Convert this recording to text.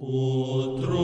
Outro